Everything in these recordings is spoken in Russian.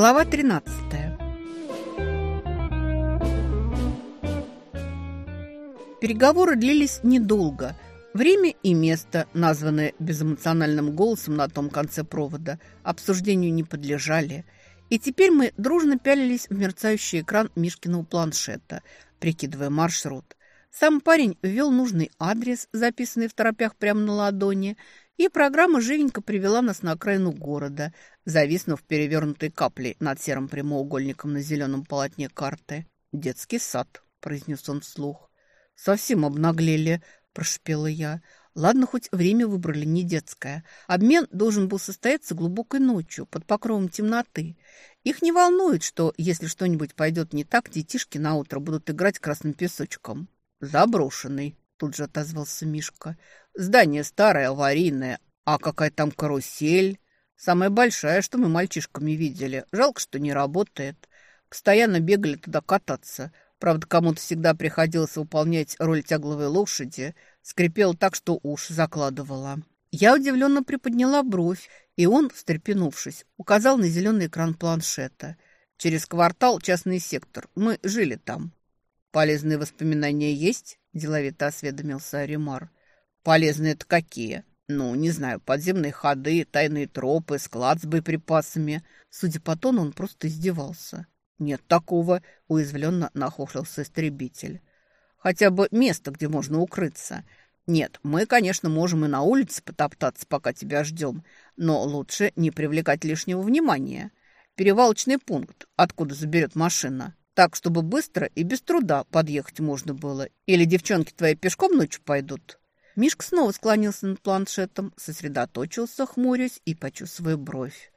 Глава 13 Переговоры длились недолго. Время и место, названные безэмоциональным голосом на том конце провода, обсуждению не подлежали. И теперь мы дружно пялились в мерцающий экран Мишкиного планшета, прикидывая маршрут. Сам парень ввел нужный адрес, записанный в торопях прямо на ладони, и программа живенько привела нас на окраину города, зависнув перевернутой каплей над серым прямоугольником на зеленом полотне карты. «Детский сад», — произнес он вслух. «Совсем обнаглели», — прошипела я. «Ладно, хоть время выбрали не детское. Обмен должен был состояться глубокой ночью, под покровом темноты. Их не волнует, что, если что-нибудь пойдет не так, детишки на утро будут играть красным песочком». «Заброшенный», — тут же отозвался Мишка. Здание старое, аварийное. А какая там карусель? Самая большая, что мы мальчишками видели. Жалко, что не работает. Постоянно бегали туда кататься. Правда, кому-то всегда приходилось выполнять роль тягловой лошади. Скрипел так, что уши закладывала. Я удивленно приподняла бровь, и он, встрепенувшись, указал на зеленый экран планшета. Через квартал частный сектор. Мы жили там. «Полезные воспоминания есть?» – деловито осведомился Аримар. Полезные это какие? Ну, не знаю, подземные ходы, тайные тропы, склад с боеприпасами. Судя по тону, он просто издевался. Нет такого, уязвленно нахохлился истребитель. Хотя бы место, где можно укрыться. Нет, мы, конечно, можем и на улице потоптаться, пока тебя ждем, но лучше не привлекать лишнего внимания. Перевалочный пункт, откуда заберет машина. Так, чтобы быстро и без труда подъехать можно было. Или девчонки твои пешком ночью пойдут. Мишка снова склонился над планшетом, сосредоточился, хмурясь и почувствуя бровь.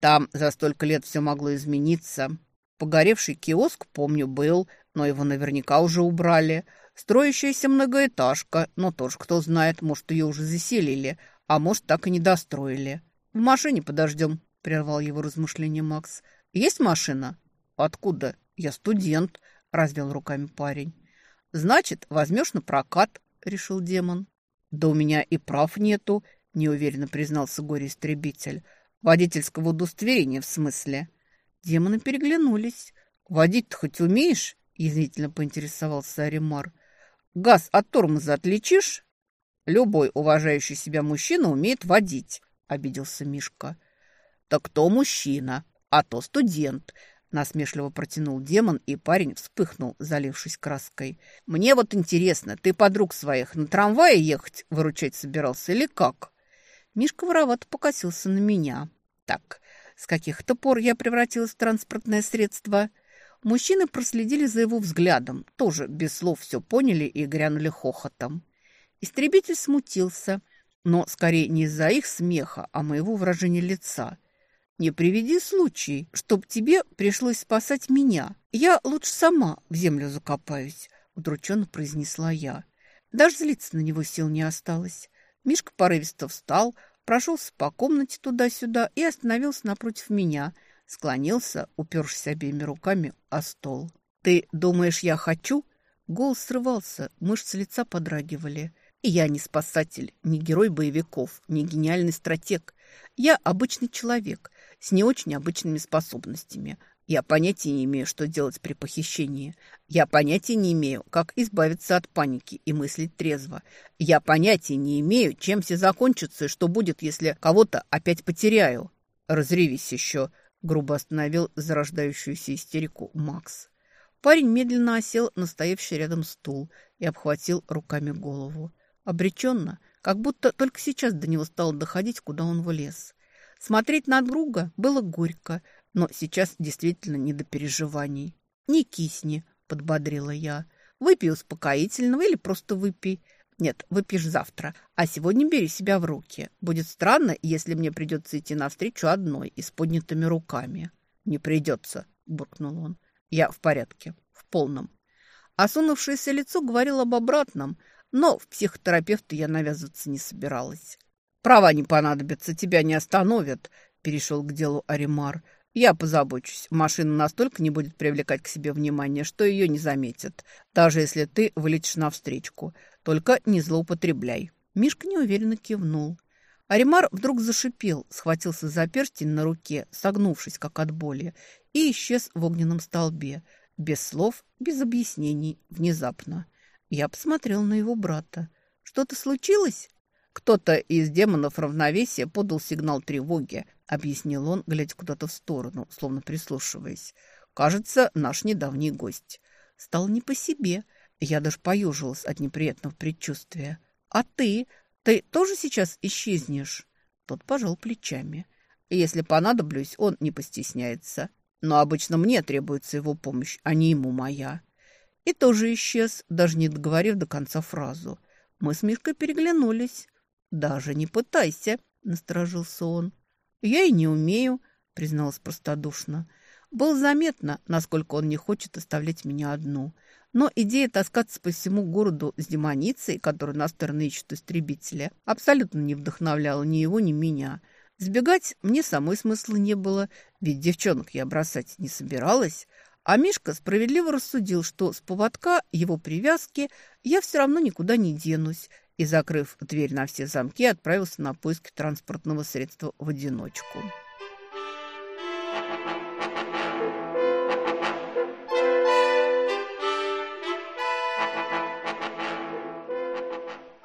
Там за столько лет все могло измениться. Погоревший киоск, помню, был, но его наверняка уже убрали. Строящаяся многоэтажка, но тоже кто знает, может, ее уже заселили, а может, так и не достроили. В машине подождем, прервал его размышление Макс. Есть машина? Откуда? Я студент, развел руками парень. Значит, возьмешь на прокат, решил демон. «Да у меня и прав нету», – неуверенно признался горе-истребитель. «Водительского удостоверения, в смысле». Демоны переглянулись. «Водить-то хоть умеешь?» – язвительно поинтересовался Аримар. «Газ от тормоза отличишь?» «Любой уважающий себя мужчина умеет водить», – обиделся Мишка. «Так кто мужчина, а то студент», Насмешливо протянул демон, и парень вспыхнул, залившись краской. «Мне вот интересно, ты подруг своих на трамвае ехать выручать собирался или как?» Мишка воровато покосился на меня. «Так, с каких-то пор я превратилась в транспортное средство?» Мужчины проследили за его взглядом, тоже без слов все поняли и грянули хохотом. Истребитель смутился, но скорее не из-за их смеха, а моего выражения лица – не приведи случай, чтоб тебе пришлось спасать меня. Я лучше сама в землю закопаюсь, удрученно произнесла я. Даже злиться на него сил не осталось. Мишка порывисто встал, прошелся по комнате туда-сюда и остановился напротив меня, склонился, упершись обеими руками о стол. «Ты думаешь, я хочу?» Голос срывался, мышцы лица подрагивали. И я не спасатель, не герой боевиков, не гениальный стратег. Я обычный человек, с не очень обычными способностями. Я понятия не имею, что делать при похищении. Я понятия не имею, как избавиться от паники и мыслить трезво. Я понятия не имею, чем все закончится и что будет, если кого-то опять потеряю. Разревись еще, грубо остановил зарождающуюся истерику Макс. Парень медленно осел на стоявший рядом стул и обхватил руками голову. Обреченно, как будто только сейчас до него стало доходить, куда он влез. Смотреть на друга было горько, но сейчас действительно не до переживаний. «Не кисни», — подбодрила я. «Выпей успокоительного или просто выпей. Нет, выпьешь завтра, а сегодня бери себя в руки. Будет странно, если мне придется идти навстречу одной и с поднятыми руками». «Не придется», — буркнул он. «Я в порядке, в полном». Осунувшееся лицо говорило об обратном, но в психотерапевта я навязываться не собиралась. «Права не понадобятся, тебя не остановят», – перешел к делу Аримар. «Я позабочусь. Машина настолько не будет привлекать к себе внимание, что ее не заметят, даже если ты вылетишь навстречку. Только не злоупотребляй». Мишка неуверенно кивнул. Аримар вдруг зашипел, схватился за перстень на руке, согнувшись, как от боли, и исчез в огненном столбе. Без слов, без объяснений, внезапно. Я посмотрел на его брата. «Что-то случилось?» «Кто-то из демонов равновесия подал сигнал тревоги», — объяснил он, глядя куда-то в сторону, словно прислушиваясь. «Кажется, наш недавний гость». Стал не по себе. Я даже поюжилась от неприятного предчувствия. «А ты? Ты тоже сейчас исчезнешь?» Тот пожал плечами. «Если понадоблюсь, он не постесняется. Но обычно мне требуется его помощь, а не ему моя». И тоже исчез, даже не договорив до конца фразу. Мы с Мишкой переглянулись. «Даже не пытайся», — насторожился он. «Я и не умею», — призналась простодушно. Было заметно, насколько он не хочет оставлять меня одну. Но идея таскаться по всему городу с демоницей, которую на стороны ищут истребителя, абсолютно не вдохновляла ни его, ни меня. Сбегать мне самой смысла не было, ведь девчонок я бросать не собиралась. А Мишка справедливо рассудил, что с поводка его привязки я все равно никуда не денусь, и, закрыв дверь на все замки, отправился на поиски транспортного средства в одиночку.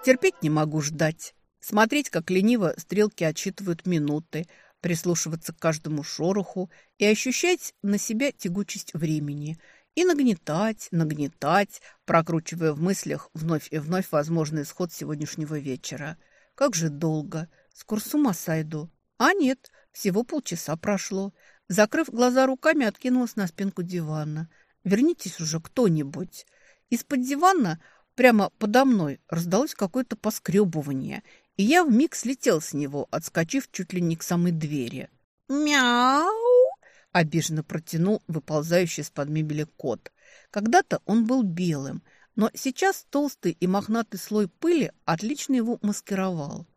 Терпеть не могу ждать. Смотреть, как лениво стрелки отсчитывают минуты, прислушиваться к каждому шороху и ощущать на себя тягучесть времени. И нагнетать, нагнетать, прокручивая в мыслях вновь и вновь возможный исход сегодняшнего вечера. Как же долго. Скоро с ума сойду. А нет, всего полчаса прошло. Закрыв глаза руками, откинулась на спинку дивана. «Вернитесь уже кто-нибудь». Из-под дивана Прямо подо мной раздалось какое-то поскребывание, и я вмиг слетел с него, отскочив чуть ли не к самой двери. «Мяу!» – обиженно протянул выползающий из-под мебели кот. Когда-то он был белым, но сейчас толстый и мохнатый слой пыли отлично его маскировал.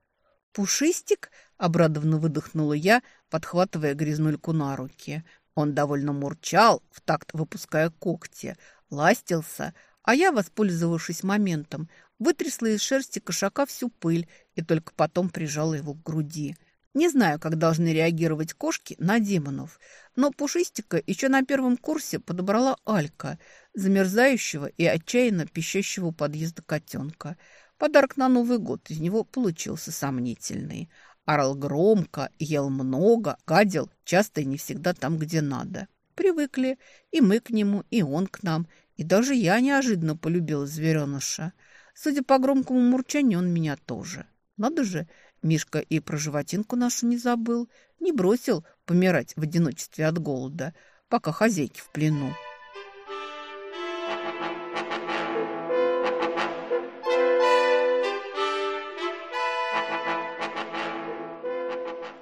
«Пушистик?» – обрадованно выдохнула я, подхватывая грязнульку на руки. Он довольно мурчал, в такт выпуская когти, ластился – а я, воспользовавшись моментом, вытрясла из шерсти кошака всю пыль и только потом прижала его к груди. Не знаю, как должны реагировать кошки на демонов, но Пушистика еще на первом курсе подобрала Алька, замерзающего и отчаянно пищащего у подъезда котенка. Подарок на Новый год из него получился сомнительный. Орал громко, ел много, гадил, часто и не всегда там, где надо. Привыкли и мы к нему, и он к нам – и даже я неожиданно полюбила звереныша. Судя по громкому мурчанию, он меня тоже. Надо же, Мишка и про животинку нашу не забыл, не бросил помирать в одиночестве от голода, пока хозяйки в плену.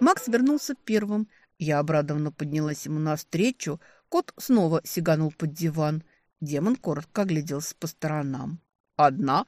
Макс вернулся первым. Я обрадованно поднялась ему навстречу. Кот снова сиганул под диван. Демон коротко огляделся по сторонам. «Одна?»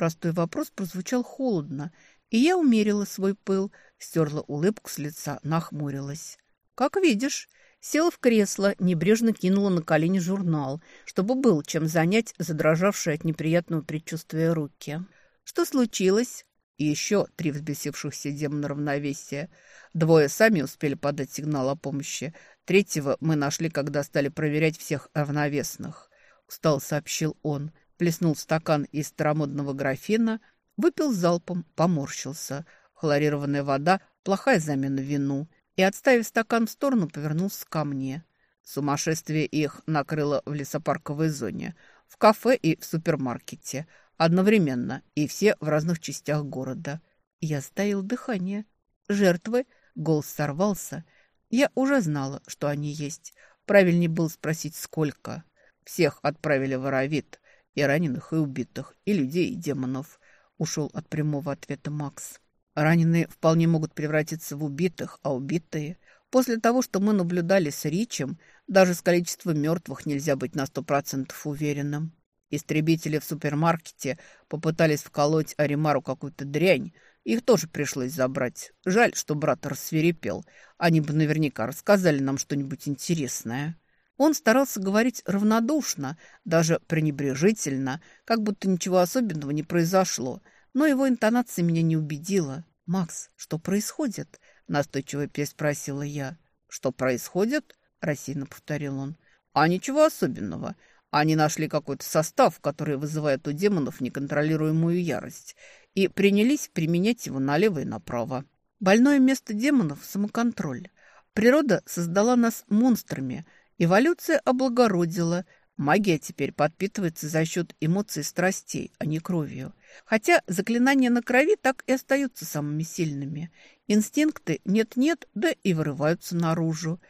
Простой вопрос прозвучал холодно, и я умерила свой пыл, стерла улыбку с лица, нахмурилась. «Как видишь». Села в кресло, небрежно кинула на колени журнал, чтобы был чем занять задрожавшие от неприятного предчувствия руки. «Что случилось?» Еще три взбесившихся демона равновесия. Двое сами успели подать сигнал о помощи. Третьего мы нашли, когда стали проверять всех равновесных устал сообщил он. Плеснул стакан из старомодного графина, выпил залпом, поморщился. Хлорированная вода – плохая замена вину. И, отставив стакан в сторону, повернулся ко мне. Сумасшествие их накрыло в лесопарковой зоне, в кафе и в супермаркете. Одновременно, и все в разных частях города. Я стаил дыхание. Жертвы, голос сорвался. Я уже знала, что они есть. Правильнее было спросить, сколько. Всех отправили в Аравит, и раненых, и убитых, и людей, и демонов. Ушел от прямого ответа Макс. Раненые вполне могут превратиться в убитых, а убитые... После того, что мы наблюдали с Ричем, даже с количеством мертвых нельзя быть на сто процентов уверенным. Истребители в супермаркете попытались вколоть Аримару какую-то дрянь. Их тоже пришлось забрать. Жаль, что брат рассверепел. Они бы наверняка рассказали нам что-нибудь интересное. Он старался говорить равнодушно, даже пренебрежительно, как будто ничего особенного не произошло, но его интонация меня не убедила. «Макс, что происходит?» – настойчиво переспросила я. «Что происходит?» – рассеянно повторил он. «А ничего особенного. Они нашли какой-то состав, который вызывает у демонов неконтролируемую ярость, и принялись применять его налево и направо. Больное место демонов – самоконтроль. Природа создала нас монстрами, эволюция облагородила. Магия теперь подпитывается за счет эмоций страстей, а не кровью. Хотя заклинания на крови так и остаются самыми сильными. Инстинкты нет-нет, да и вырываются наружу.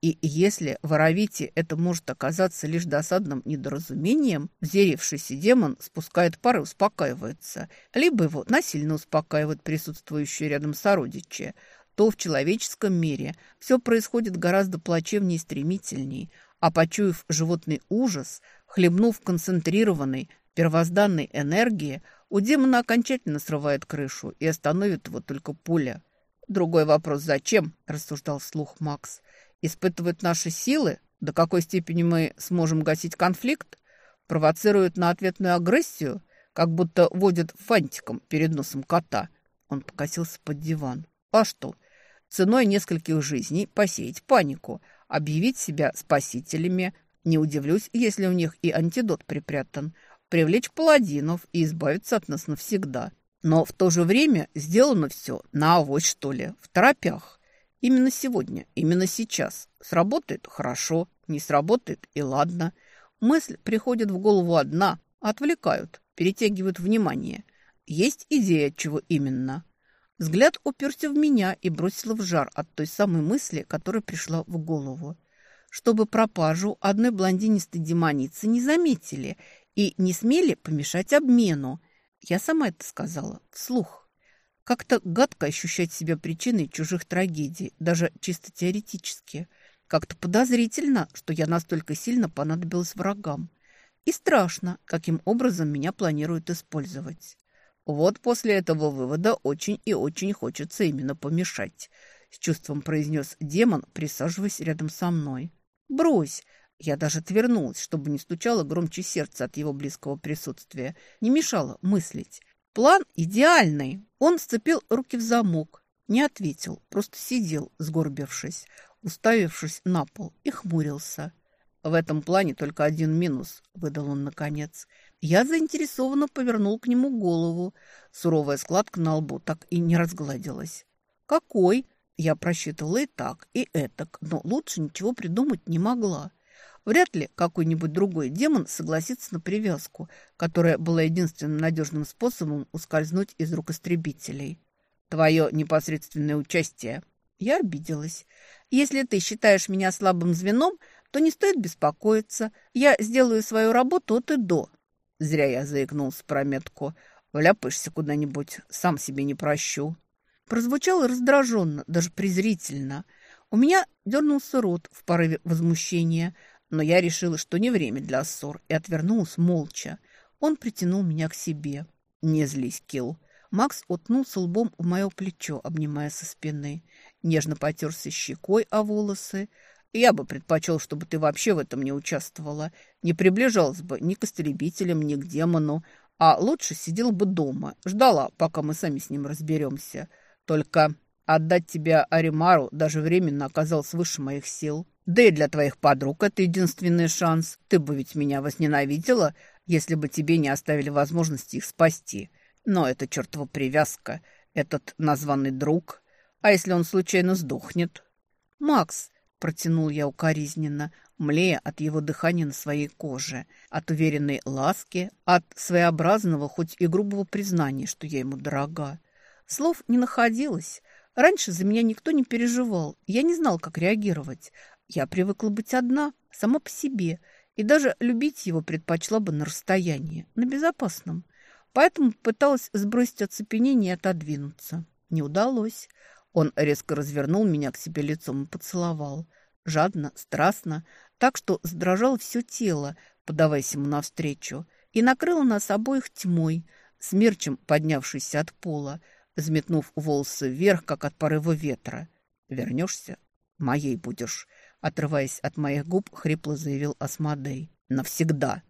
И если в это может оказаться лишь досадным недоразумением, взъярившийся демон спускает пар и успокаивается, либо его насильно успокаивают присутствующие рядом сородичи, то в человеческом мире все происходит гораздо плачевнее и стремительней, а почуяв животный ужас, хлебнув концентрированной, первозданной энергии, у демона окончательно срывает крышу и остановит его только пуля. «Другой вопрос, зачем?» – рассуждал вслух Макс – испытывают наши силы, до какой степени мы сможем гасить конфликт, провоцируют на ответную агрессию, как будто водят фантиком перед носом кота. Он покосился под диван. А что? Ценой нескольких жизней посеять панику, объявить себя спасителями. Не удивлюсь, если у них и антидот припрятан. Привлечь паладинов и избавиться от нас навсегда. Но в то же время сделано все на авось, что ли, в торопях. Именно сегодня, именно сейчас. Сработает – хорошо, не сработает – и ладно. Мысль приходит в голову одна, отвлекают, перетягивают внимание. Есть идея, чего именно. Взгляд уперся в меня и бросил в жар от той самой мысли, которая пришла в голову. Чтобы пропажу одной блондинистой демоницы не заметили и не смели помешать обмену. Я сама это сказала вслух. Как-то гадко ощущать себя причиной чужих трагедий, даже чисто теоретически. Как-то подозрительно, что я настолько сильно понадобилась врагам. И страшно, каким образом меня планируют использовать. Вот после этого вывода очень и очень хочется именно помешать. С чувством произнес демон, присаживаясь рядом со мной. «Брось!» Я даже отвернулась, чтобы не стучало громче сердце от его близкого присутствия. Не мешало мыслить. План идеальный. Он сцепил руки в замок, не ответил, просто сидел, сгорбившись, уставившись на пол и хмурился. «В этом плане только один минус», — выдал он наконец. Я заинтересованно повернул к нему голову. Суровая складка на лбу так и не разгладилась. «Какой?» Я просчитывала и так, и этак, но лучше ничего придумать не могла. Вряд ли какой-нибудь другой демон согласится на привязку, которая была единственным надежным способом ускользнуть из рук истребителей. Твое непосредственное участие. Я обиделась. Если ты считаешь меня слабым звеном, то не стоит беспокоиться. Я сделаю свою работу от и до. Зря я заикнулся про метку. Вляпаешься куда-нибудь, сам себе не прощу. Прозвучало раздраженно, даже презрительно. У меня дернулся рот в порыве возмущения – но я решила, что не время для ссор, и отвернулась молча. Он притянул меня к себе. «Не злись, Килл». Макс утнулся лбом в мое плечо, обнимая со спины. Нежно потерся щекой о волосы. «Я бы предпочел, чтобы ты вообще в этом не участвовала. Не приближалась бы ни к истребителям, ни к демону, а лучше сидел бы дома, ждала, пока мы сами с ним разберемся. Только отдать тебя Аримару даже временно оказалось выше моих сил». Да и для твоих подруг это единственный шанс. Ты бы ведь меня возненавидела, если бы тебе не оставили возможности их спасти. Но это чертова привязка, этот названный друг. А если он случайно сдохнет? Макс, протянул я укоризненно, млея от его дыхания на своей коже, от уверенной ласки, от своеобразного, хоть и грубого признания, что я ему дорога. Слов не находилось. Раньше за меня никто не переживал. Я не знал, как реагировать. Я привыкла быть одна, сама по себе, и даже любить его предпочла бы на расстоянии, на безопасном. Поэтому пыталась сбросить оцепенение и отодвинуться. Не удалось. Он резко развернул меня к себе лицом и поцеловал. Жадно, страстно, так что сдрожало все тело, подаваясь ему навстречу, и накрыло нас обоих тьмой, смерчем поднявшейся от пола, взметнув волосы вверх, как от порыва ветра. «Вернешься? Моей будешь», Отрываясь от моих губ, хрипло заявил Асмодей. «Навсегда!»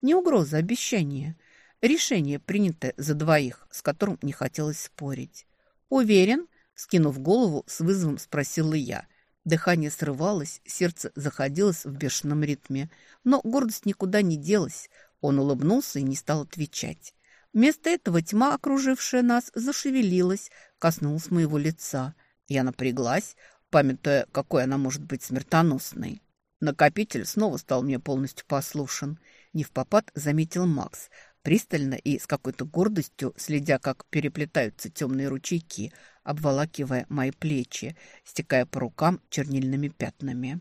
Не угроза, а обещание. Решение, принятое за двоих, с которым не хотелось спорить. «Уверен?» – скинув голову, с вызовом спросила я. Дыхание срывалось, сердце заходилось в бешеном ритме. Но гордость никуда не делась. Он улыбнулся и не стал отвечать. Вместо этого тьма, окружившая нас, зашевелилась, коснулась моего лица. Я напряглась, памятуя, какой она может быть смертоносной. Накопитель снова стал мне полностью послушен. Не в попад заметил Макс, пристально и с какой-то гордостью, следя, как переплетаются темные ручейки, обволакивая мои плечи, стекая по рукам чернильными пятнами.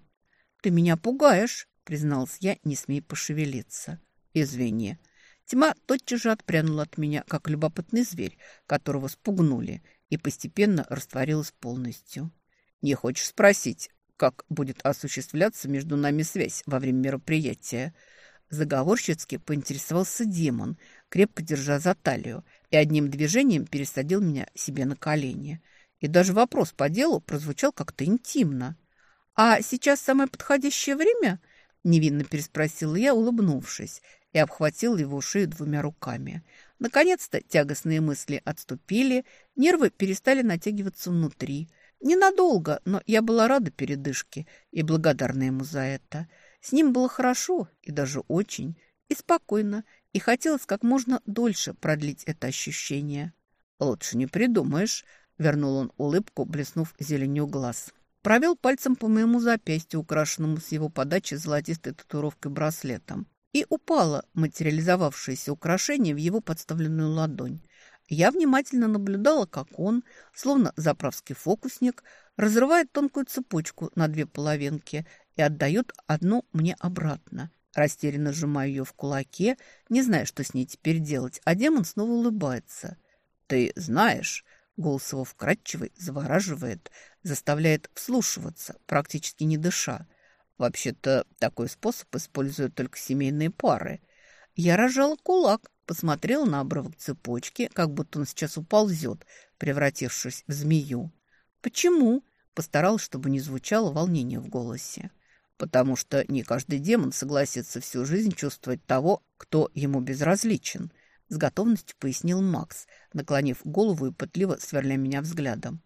«Ты меня пугаешь», — призналась я, не смей пошевелиться. «Извини». Тьма тотчас же отпрянула от меня, как любопытный зверь, которого спугнули, и постепенно растворилась полностью. «Не хочешь спросить, как будет осуществляться между нами связь во время мероприятия?» Заговорщицки поинтересовался демон, крепко держа за талию, и одним движением пересадил меня себе на колени. И даже вопрос по делу прозвучал как-то интимно. «А сейчас самое подходящее время?» – невинно переспросила я, улыбнувшись, и обхватил его шею двумя руками. Наконец-то тягостные мысли отступили, нервы перестали натягиваться внутри. Ненадолго, но я была рада передышке и благодарна ему за это – с ним было хорошо и даже очень, и спокойно, и хотелось как можно дольше продлить это ощущение. «Лучше не придумаешь», — вернул он улыбку, блеснув зеленью глаз. Провел пальцем по моему запястью, украшенному с его подачи золотистой татуировкой браслетом, и упало материализовавшееся украшение в его подставленную ладонь. Я внимательно наблюдала, как он, словно заправский фокусник, разрывает тонкую цепочку на две половинки и отдает одну мне обратно. Растерянно сжимаю ее в кулаке, не зная, что с ней теперь делать, а демон снова улыбается. «Ты знаешь...» Голос его вкрадчивый, завораживает, заставляет вслушиваться, практически не дыша. Вообще-то такой способ используют только семейные пары. Я рожала кулак, посмотрела на обрывок цепочки, как будто он сейчас уползет, превратившись в змею. «Почему?» – постаралась, чтобы не звучало волнение в голосе потому что не каждый демон согласится всю жизнь чувствовать того, кто ему безразличен», — с готовностью пояснил Макс, наклонив голову и пытливо сверля меня взглядом.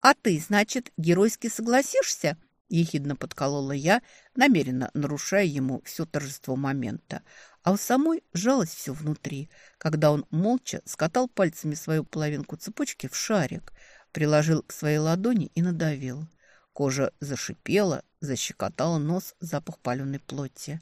«А ты, значит, геройски согласишься?» — ехидно подколола я, намеренно нарушая ему все торжество момента. А у самой жалось все внутри, когда он молча скатал пальцами свою половинку цепочки в шарик, приложил к своей ладони и надавил. Кожа зашипела, защекотала нос запах паленой плоти.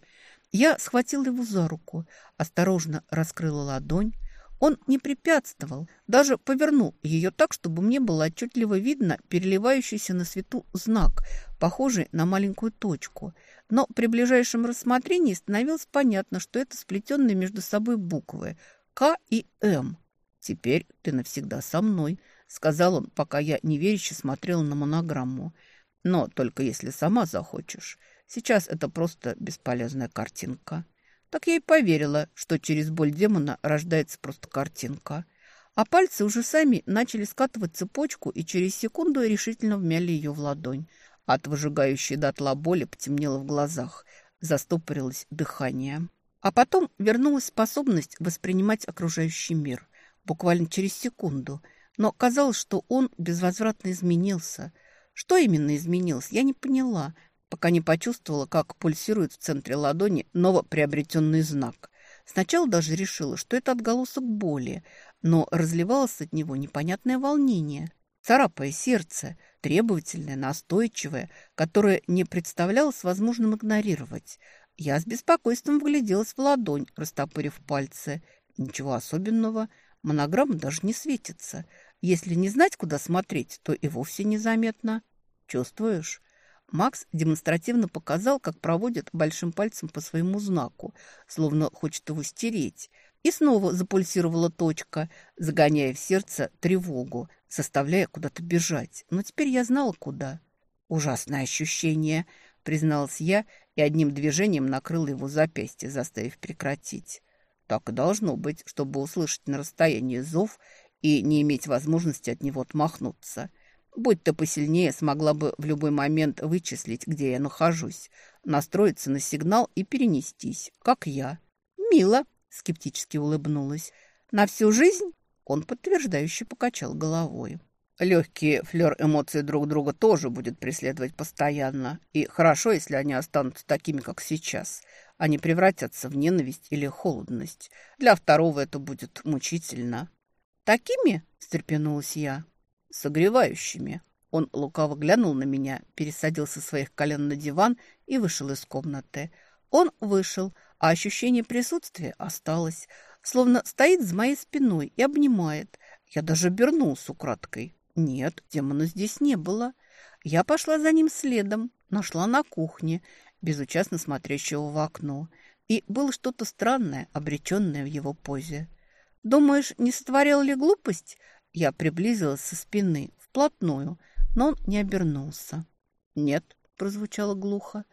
Я схватила его за руку, осторожно раскрыла ладонь. Он не препятствовал, даже повернул ее так, чтобы мне было отчетливо видно переливающийся на свету знак, похожий на маленькую точку. Но при ближайшем рассмотрении становилось понятно, что это сплетенные между собой буквы «К» и «М». «Теперь ты навсегда со мной», — сказал он, пока я неверяще смотрела на монограмму. Но только если сама захочешь. Сейчас это просто бесполезная картинка. Так я и поверила, что через боль демона рождается просто картинка. А пальцы уже сами начали скатывать цепочку и через секунду решительно вмяли ее в ладонь. От выжигающей дотла боли потемнело в глазах, застопорилось дыхание. А потом вернулась способность воспринимать окружающий мир. Буквально через секунду. Но казалось, что он безвозвратно изменился – что именно изменилось, я не поняла, пока не почувствовала, как пульсирует в центре ладони новоприобретенный знак. Сначала даже решила, что это отголосок боли, но разливалось от него непонятное волнение, царапая сердце, требовательное, настойчивое, которое не представлялось возможным игнорировать. Я с беспокойством вгляделась в ладонь, растопырив пальцы. Ничего особенного, монограмма даже не светится – если не знать, куда смотреть, то и вовсе незаметно. Чувствуешь? Макс демонстративно показал, как проводит большим пальцем по своему знаку, словно хочет его стереть. И снова запульсировала точка, загоняя в сердце тревогу, заставляя куда-то бежать. Но теперь я знала, куда. «Ужасное ощущение», — призналась я и одним движением накрыла его запястье, заставив прекратить. Так и должно быть, чтобы услышать на расстоянии зов и не иметь возможности от него отмахнуться. Будь то посильнее, смогла бы в любой момент вычислить, где я нахожусь, настроиться на сигнал и перенестись, как я. «Мило», — скептически улыбнулась. «На всю жизнь?» Он подтверждающе покачал головой. Легкий флер эмоций друг друга тоже будет преследовать постоянно. И хорошо, если они останутся такими, как сейчас. Они превратятся в ненависть или холодность. Для второго это будет мучительно. «Такими?» – встрепенулась я. «Согревающими». Он лукаво глянул на меня, пересадил со своих колен на диван и вышел из комнаты. Он вышел, а ощущение присутствия осталось, словно стоит за моей спиной и обнимает. Я даже обернулся украдкой. Нет, демона здесь не было. Я пошла за ним следом, нашла на кухне, безучастно смотрящего в окно. И было что-то странное, обреченное в его позе. «Думаешь, не сотворил ли глупость?» Я приблизилась со спины, вплотную, но он не обернулся. «Нет», — прозвучало глухо.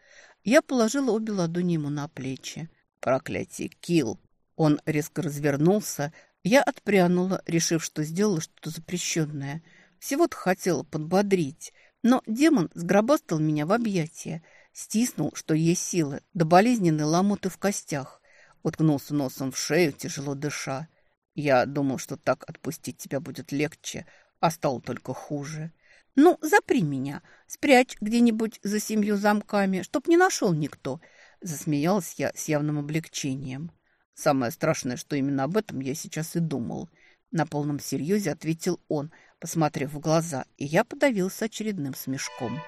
Я положила обе ладони ему на плечи. «Проклятие, Килл!» Он резко развернулся. Я отпрянула, решив, что сделала что-то запрещенное — всего-то хотела подбодрить, но демон сгробастал меня в объятия, стиснул, что есть силы, до болезненной ломоты в костях, уткнулся носом в шею, тяжело дыша. Я думал, что так отпустить тебя будет легче, а стало только хуже. «Ну, запри меня, спрячь где-нибудь за семью замками, чтоб не нашел никто», засмеялась я с явным облегчением. Самое страшное, что именно об этом я сейчас и думал. На полном серьезе ответил он – посмотрев в глаза, и я подавился очередным смешком.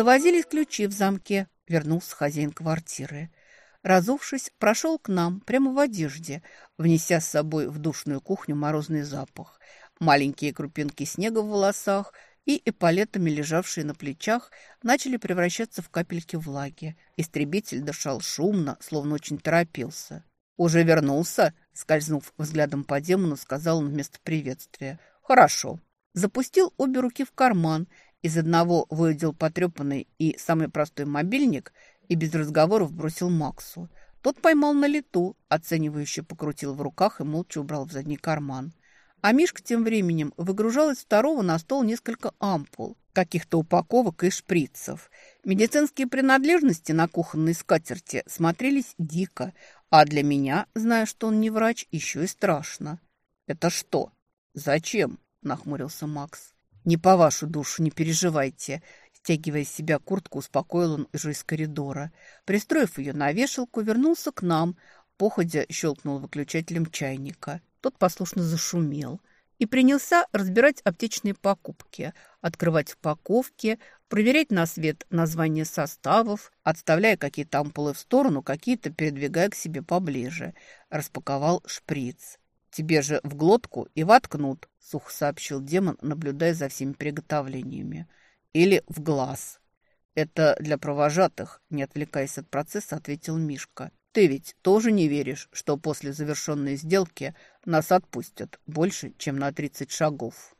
Завозились ключи в замке, вернулся хозяин квартиры. Разувшись, прошел к нам прямо в одежде, внеся с собой в душную кухню морозный запах. Маленькие крупинки снега в волосах – и эполетами, лежавшие на плечах, начали превращаться в капельки влаги. Истребитель дышал шумно, словно очень торопился. «Уже вернулся?» – скользнув взглядом по демону, сказал он вместо приветствия. «Хорошо». Запустил обе руки в карман, из одного выудил потрепанный и самый простой мобильник и без разговоров бросил Максу. Тот поймал на лету, оценивающе покрутил в руках и молча убрал в задний карман. А Мишка тем временем выгружал из второго на стол несколько ампул, каких-то упаковок и шприцев. Медицинские принадлежности на кухонной скатерти смотрелись дико, а для меня, зная, что он не врач, еще и страшно. «Это что? Зачем?» – нахмурился Макс. «Не по вашу душу, не переживайте». Стягивая с себя куртку, успокоил он уже из коридора. Пристроив ее на вешалку, вернулся к нам. Походя щелкнул выключателем чайника. Тот послушно зашумел и принялся разбирать аптечные покупки, открывать упаковки, проверять на свет названия составов, отставляя какие-то ампулы в сторону, какие-то передвигая к себе поближе. Распаковал шприц. «Тебе же в глотку и воткнут», — сухо сообщил демон, наблюдая за всеми приготовлениями. «Или в глаз». «Это для провожатых», — не отвлекаясь от процесса, ответил Мишка. Ты ведь тоже не веришь, что после завершенной сделки нас отпустят больше, чем на 30 шагов?»